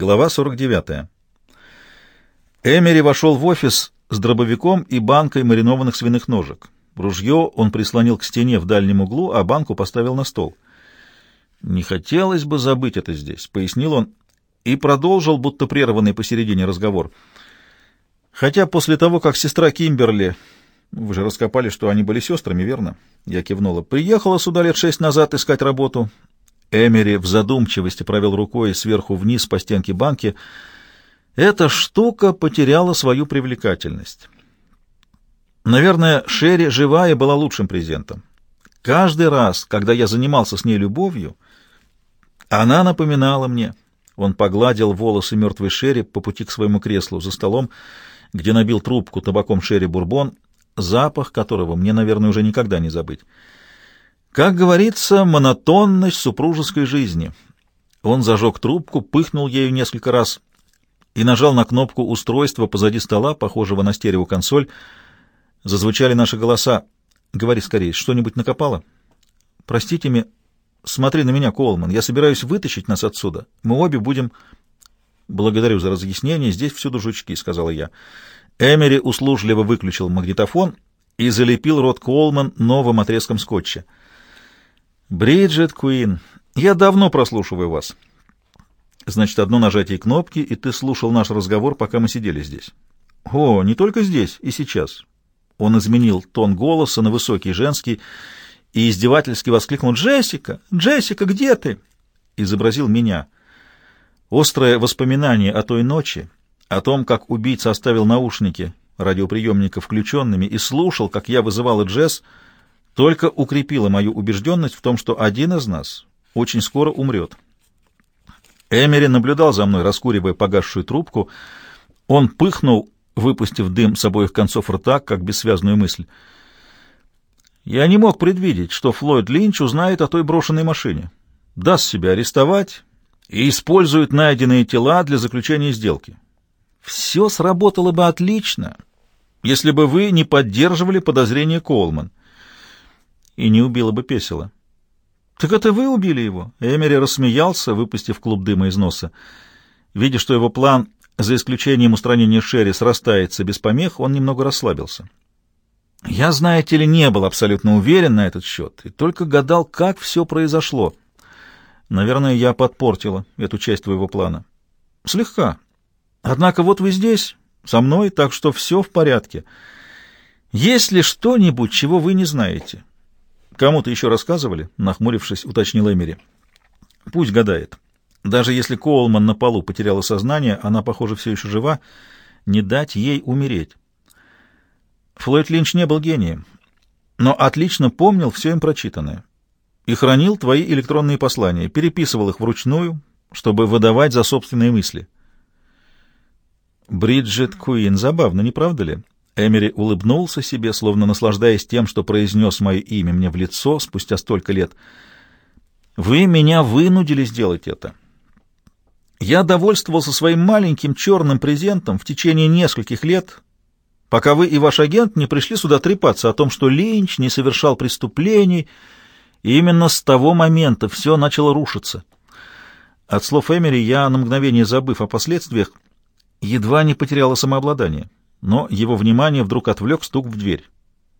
Глава 49. Эмери вошел в офис с дробовиком и банкой маринованных свиных ножек. Ружье он прислонил к стене в дальнем углу, а банку поставил на стол. «Не хотелось бы забыть это здесь», — пояснил он и продолжил, будто прерванный посередине разговор. «Хотя после того, как сестра Кимберли... Вы же раскопали, что они были сестрами, верно?» Я кивнула. «Приехала сюда лет шесть назад искать работу». Эмери в задумчивости провел рукой сверху вниз по стенке банки. Эта штука потеряла свою привлекательность. Наверное, Шерри живая была лучшим презентом. Каждый раз, когда я занимался с ней любовью, она напоминала мне. Он погладил волосы мертвой Шерри по пути к своему креслу за столом, где набил трубку табаком Шерри Бурбон, запах которого мне, наверное, уже никогда не забыть. Как говорится, монотонность супружеской жизни. Он зажег трубку, пыхнул ею несколько раз и нажал на кнопку устройства позади стола, похожего на стереоконсоль. Зазвучали наши голоса. «Говори скорее, что-нибудь накопало?» «Простите меня. Смотри на меня, Колман. Я собираюсь вытащить нас отсюда. Мы обе будем...» «Благодарю за разъяснение. Здесь всюду жучки», — сказала я. Эмери услужливо выключил магнитофон и залепил рот Колман новым отрезком скотча. Бриджит Куин, я давно прослушиваю вас. Значит, одно нажатие кнопки, и ты слушал наш разговор, пока мы сидели здесь. О, не только здесь, и сейчас. Он изменил тон голоса на высокий женский и издевательски воскликнул «Джессика! Джессика, где ты?» Изобразил меня. Острое воспоминание о той ночи, о том, как убийца оставил наушники радиоприемника включенными и слушал, как я вызывала Джесс, — только укрепило мою убежденность в том, что один из нас очень скоро умрет. Эмери наблюдал за мной, раскуривая погасшую трубку. Он пыхнул, выпустив дым с обоих концов рта, как бессвязную мысль. Я не мог предвидеть, что Флойд Линч узнает о той брошенной машине, даст себя арестовать и использует найденные тела для заключения сделки. Все сработало бы отлично, если бы вы не поддерживали подозрения Колман и не убила бы Песела. «Так это вы убили его?» Эмери рассмеялся, выпустив клуб дыма из носа. Видя, что его план, за исключением устранения Шерри, срастается без помех, он немного расслабился. Я, знаете ли, не был абсолютно уверен на этот счет, и только гадал, как все произошло. Наверное, я подпортила эту часть твоего плана. Слегка. Однако вот вы здесь, со мной, так что все в порядке. Есть ли что-нибудь, чего вы не знаете? «Кому-то еще рассказывали?» — нахмурившись, уточнил Эмери. «Пусть гадает. Даже если Коулман на полу потеряла сознание, она, похоже, все еще жива. Не дать ей умереть». Флойд Линч не был гением, но отлично помнил все им прочитанное и хранил твои электронные послания, переписывал их вручную, чтобы выдавать за собственные мысли. Бриджит Куин, забавно, не правда ли? Эмери улыбнулся себе, словно наслаждаясь тем, что произнес мое имя мне в лицо спустя столько лет. «Вы меня вынудили сделать это. Я довольствовался своим маленьким черным презентом в течение нескольких лет, пока вы и ваш агент не пришли сюда трепаться о том, что Линч не совершал преступлений, и именно с того момента все начало рушиться». От слов Эмери я, на мгновение забыв о последствиях, едва не потеряла самообладание но его внимание вдруг отвлек стук в дверь.